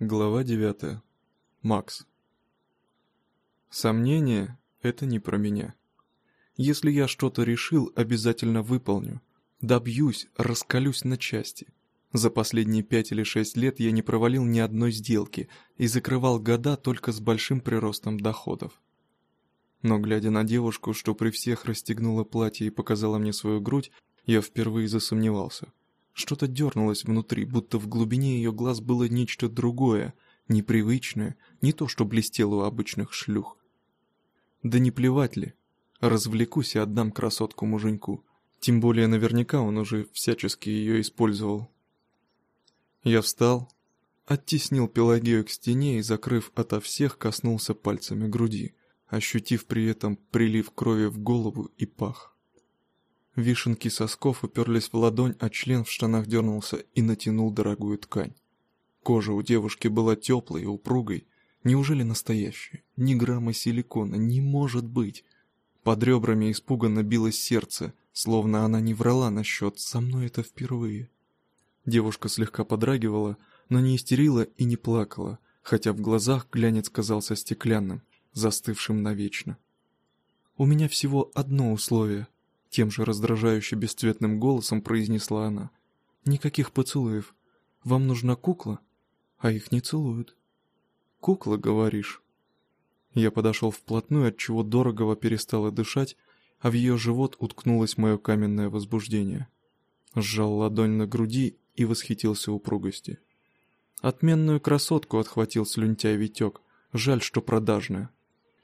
Глава 9. Макс. Сомнение – это не про меня. Если я что-то решил, обязательно выполню. Добьюсь, раскалюсь на части. За последние пять или шесть лет я не провалил ни одной сделки и закрывал года только с большим приростом доходов. Но глядя на девушку, что при всех расстегнула платье и показала мне свою грудь, я впервые засомневался – что-то дернулось внутри, будто в глубине ее глаз было нечто другое, непривычное, не то, что блестело у обычных шлюх. Да не плевать ли? Развлекусь и отдам красотку муженьку. Тем более наверняка он уже всячески ее использовал. Я встал, оттеснил Пелагею к стене и, закрыв ото всех, коснулся пальцами груди, ощутив при этом прилив крови в голову и пах. Вишенки сосков уперлись в ладонь, а член в штанах дернулся и натянул дорогую ткань. Кожа у девушки была теплой и упругой. Неужели настоящая? Ни грамма силикона, не может быть. Под ребрами испуганно билось сердце, словно она не врала насчет «со мной это впервые». Девушка слегка подрагивала, но не истерила и не плакала, хотя в глазах глянец казался стеклянным, застывшим навечно. «У меня всего одно условие», тем же раздражающе бесцветным голосом произнесла она. «Никаких поцелуев. Вам нужна кукла, а их не целуют». «Кукла, говоришь?» Я подошел вплотную, от чего дорогого перестала дышать, а в ее живот уткнулось мое каменное возбуждение. Сжал ладонь на груди и восхитился упругости. Отменную красотку отхватил слюнтяй Витек, жаль, что продажная.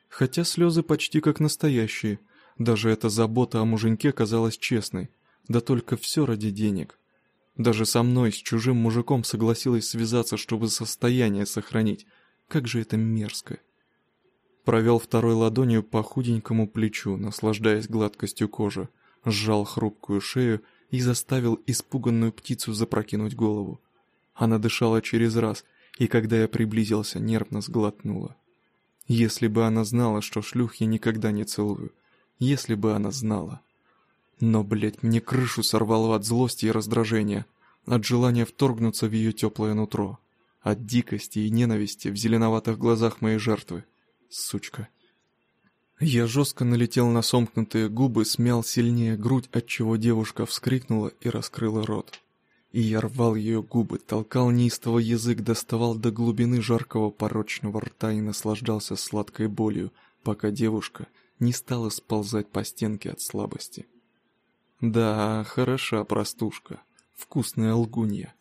Хотя слезы почти как настоящие, даже эта забота о муженьке казалась честной, да только все ради денег. Даже со мной, с чужим мужиком согласилась связаться, чтобы состояние сохранить. Как же это мерзко. Провел второй ладонью по худенькому плечу, наслаждаясь гладкостью кожи, сжал хрупкую шею и заставил испуганную птицу запрокинуть голову. Она дышала через раз, и когда я приблизился, нервно сглотнула. Если бы она знала, что шлюх я никогда не целую, если бы она знала. Но, блядь, мне крышу сорвало от злости и раздражения, от желания вторгнуться в ее теплое нутро, от дикости и ненависти в зеленоватых глазах моей жертвы. Сучка. Я жестко налетел на сомкнутые губы, смял сильнее грудь, отчего девушка вскрикнула и раскрыла рот. И я рвал ее губы, толкал неистово язык, доставал до глубины жаркого порочного рта и наслаждался сладкой болью, пока девушка не стала сползать по стенке от слабости. Да, хороша простушка, вкусная лгунья.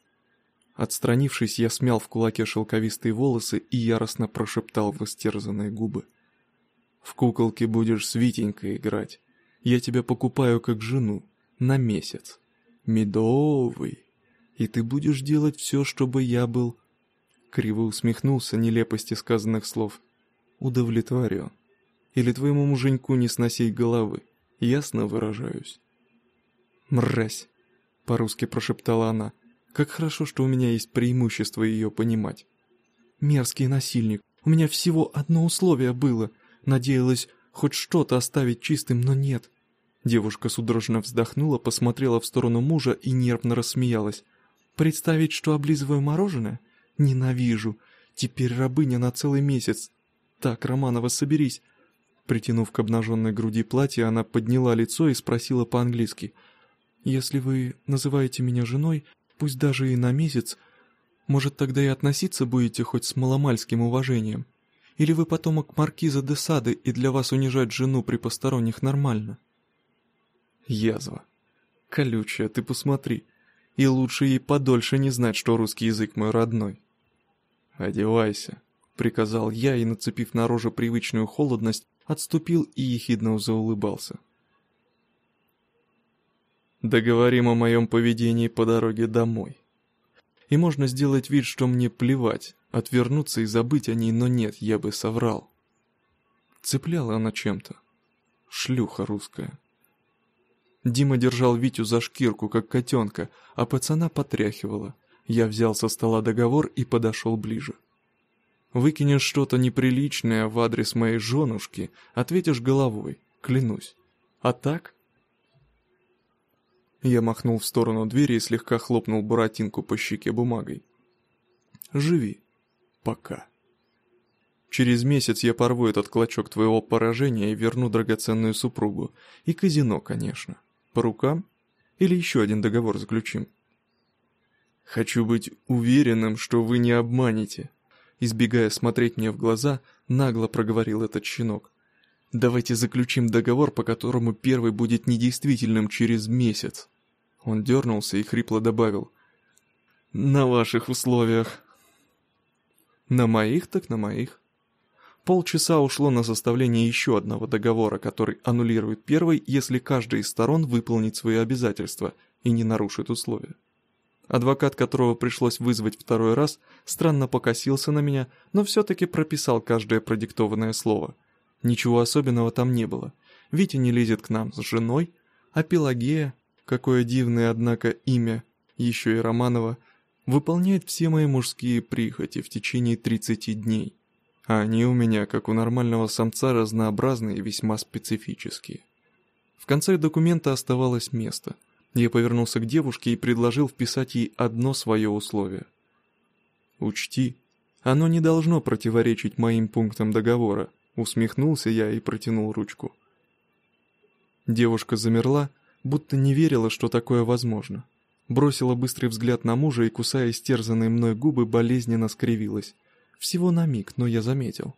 Отстранившись, я смял в кулаке шелковистые волосы и яростно прошептал в истерзанные губы. «В куколке будешь с Витенькой играть. Я тебя покупаю как жену, на месяц. Медовый. И ты будешь делать все, чтобы я был...» Криво усмехнулся нелепости сказанных слов. «Удовлетворен. Или твоему муженьку не сносить головы. Ясно выражаюсь?» «Мразь!» — по-русски прошептала она. «Как хорошо, что у меня есть преимущество ее понимать». «Мерзкий насильник, у меня всего одно условие было. Надеялась хоть что-то оставить чистым, но нет». Девушка судорожно вздохнула, посмотрела в сторону мужа и нервно рассмеялась. «Представить, что облизываю мороженое? Ненавижу. Теперь рабыня на целый месяц. Так, Романова, соберись. Притянув к обнаженной груди платье, она подняла лицо и спросила по-английски. «Если вы называете меня женой, пусть даже и на месяц, может, тогда и относиться будете хоть с маломальским уважением? Или вы потомок маркиза де Сады, и для вас унижать жену при посторонних нормально?» Язва. Колючая, ты посмотри. И лучше ей подольше не знать, что русский язык мой родной. «Одевайся», — приказал я, и, нацепив на роже привычную холодность, отступил и ехидно заулыбался. Договорим о моем поведении по дороге домой. И можно сделать вид, что мне плевать, отвернуться и забыть о ней, но нет, я бы соврал. Цепляла она чем-то. Шлюха русская. Дима держал Витю за шкирку, как котенка, а пацана потряхивала. Я взял со стола договор и подошел ближе. Выкинешь что-то неприличное в адрес моей женушки, ответишь головой, клянусь. А так? Я махнул в сторону двери и слегка хлопнул Буратинку по щеке бумагой. Живи. Пока. Через месяц я порву этот клочок твоего поражения и верну драгоценную супругу. И казино, конечно. По рукам? Или еще один договор заключим? Хочу быть уверенным, что вы не обманете. Избегая смотреть мне в глаза, нагло проговорил этот щенок. Давайте заключим договор, по которому первый будет недействительным через месяц. Он дернулся и хрипло добавил. На ваших условиях. На моих так на моих. Полчаса ушло на составление еще одного договора, который аннулирует первый, если каждая из сторон выполнит свои обязательства и не нарушит условия. Адвокат, которого пришлось вызвать второй раз, странно покосился на меня, но все-таки прописал каждое продиктованное слово. Ничего особенного там не было. Витя не лезет к нам с женой, а Пелагея, какое дивное, однако, имя, еще и Романова, выполняет все мои мужские прихоти в течение 30 дней. А они у меня, как у нормального самца, разнообразные и весьма специфические. В конце документа оставалось место. Я повернулся к девушке и предложил вписать ей одно свое условие. «Учти, оно не должно противоречить моим пунктам договора», усмехнулся я и протянул ручку. Девушка замерла, будто не верила, что такое возможно. Бросила быстрый взгляд на мужа и, кусая истерзанные мной губы, болезненно скривилась. Всего на миг, но я заметил.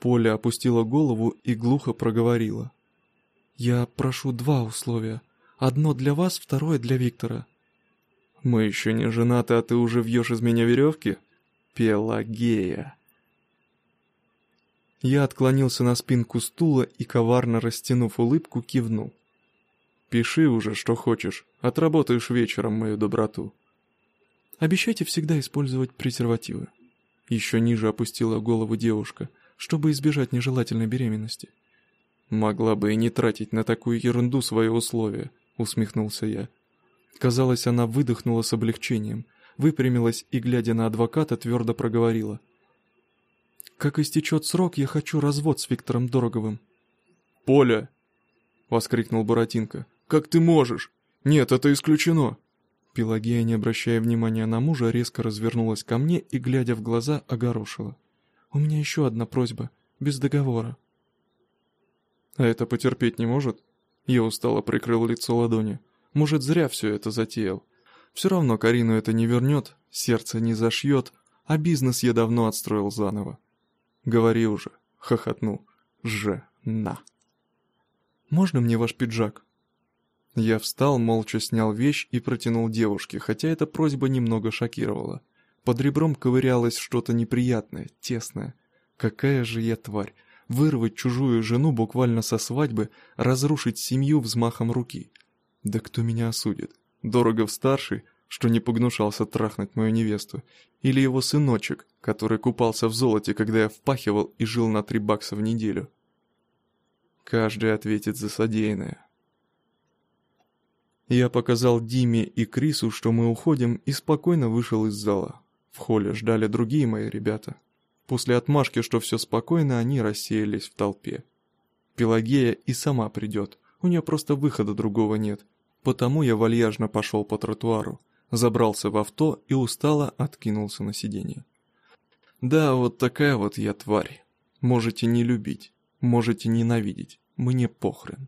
Поля опустила голову и глухо проговорила. «Я прошу два условия. Одно для вас, второе для Виктора». «Мы еще не женаты, а ты уже вьешь из меня веревки?» «Пелагея». Я отклонился на спинку стула и, коварно растянув улыбку, кивнул. Пиши уже, что хочешь. Отработаешь вечером мою доброту. Обещайте всегда использовать презервативы. Еще ниже опустила голову девушка, чтобы избежать нежелательной беременности. Могла бы и не тратить на такую ерунду свои условия, усмехнулся я. Казалось, она выдохнула с облегчением, выпрямилась и, глядя на адвоката, твердо проговорила. «Как истечет срок, я хочу развод с Виктором Дороговым». «Поля!» — воскликнул Буратинка. Как ты можешь? Нет, это исключено!» Пелагея, не обращая внимания на мужа, резко развернулась ко мне и, глядя в глаза, огорошила. «У меня еще одна просьба, без договора». «А это потерпеть не может?» Я устало прикрыл лицо ладони. «Может, зря все это затеял. Все равно Карину это не вернет, сердце не зашьет, а бизнес я давно отстроил заново». «Говори уже», — хохотнул. «Же-на». «Можно мне ваш пиджак?» Я встал, молча снял вещь и протянул девушке, хотя эта просьба немного шокировала. Под ребром ковырялось что-то неприятное, тесное. Какая же я тварь! Вырвать чужую жену буквально со свадьбы, разрушить семью взмахом руки. Да кто меня осудит? Дорогов-старший, что не погнушался трахнуть мою невесту? Или его сыночек, который купался в золоте, когда я впахивал и жил на три бакса в неделю? Каждый ответит за содеянное. Я показал Диме и Крису, что мы уходим, и спокойно вышел из зала. В холле ждали другие мои ребята. После отмашки, что все спокойно, они рассеялись в толпе. Пелагея и сама придет, у нее просто выхода другого нет. Потому я вальяжно пошел по тротуару, забрался в авто и устало откинулся на сиденье. Да, вот такая вот я тварь. Можете не любить, можете ненавидеть, мне похрен.